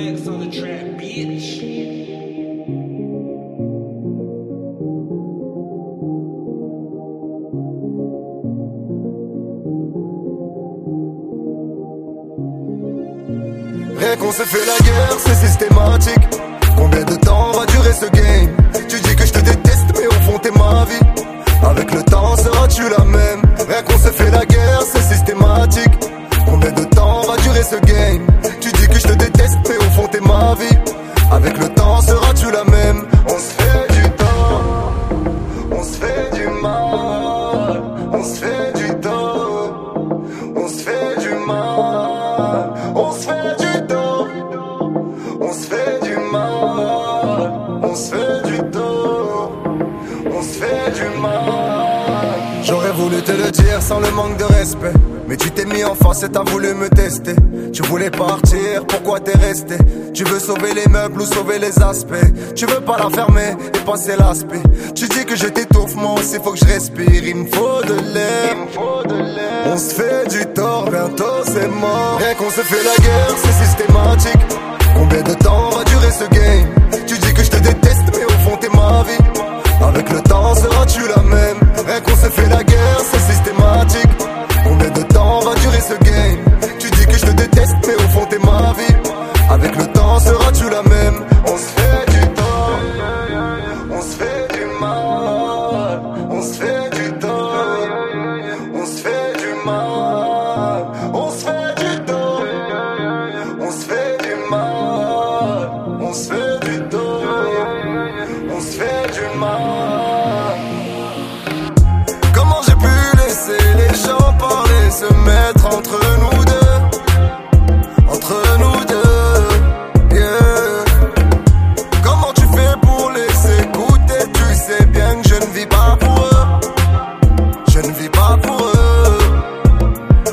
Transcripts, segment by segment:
on. Rien qu'on se fait la guerre, c'est systématique. On se fait du temps, on se fait du mal. J'aurais voulu te le dire sans le manque de respect. Mais tu t'es mis en face et t'as voulu me tester. Tu voulais partir, pourquoi t'es resté? Tu veux sauver les meubles ou sauver les aspects? Tu veux pas la fermer et passer l'aspect? Tu dis que je t'étouffe, moi aussi faut que je respire. Il me faut de l'air. On se fait du tort, bientôt c'est mort. Rien qu'on se fait la guerre, c'est systématique. É com 60 je ne vis pas pour eux, je ne vis pas pour eux.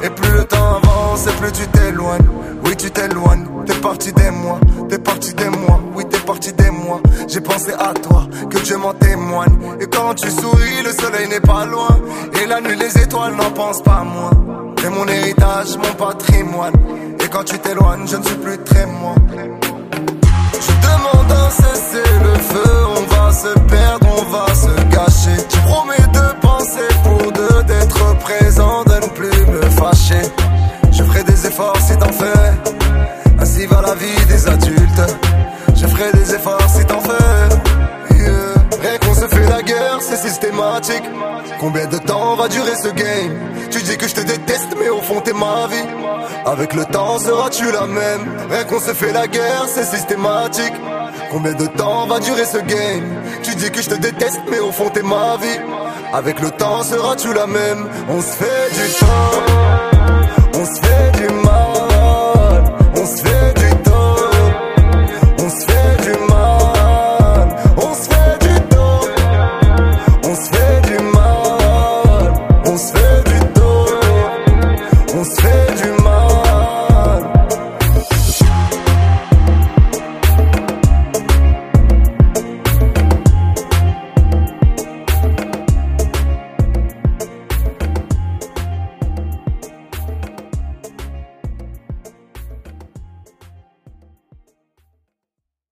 Et plus le temps avance, et plus tu t'éloignes. Oui, tu t'éloignes, t'es parti des mois, t'es parti des mois, oui, t'es parti des mois. J'ai pensé à toi, que Dieu m'en témoigne. Et quand tu souris, le soleil n'est pas loin. Et la nuit, les étoiles n'en pensent pas moins. T'es mon héritage, mon patrimoine. Et quand tu t'éloignes, je ne suis plus très moi. Je demande un cesser le feu, on va se perdre, Combien de temps va durer ce game? Tu dis que je te déteste, mais au fond t'es ma vie. Avec le temps, seras-tu la même? Rien qu'on se fait la guerre, c'est systématique. Combien de temps va durer ce game? Tu dis que je te déteste, mais au fond t'es ma vie. Avec le temps, seras-tu la même? On se fait du temps, Você de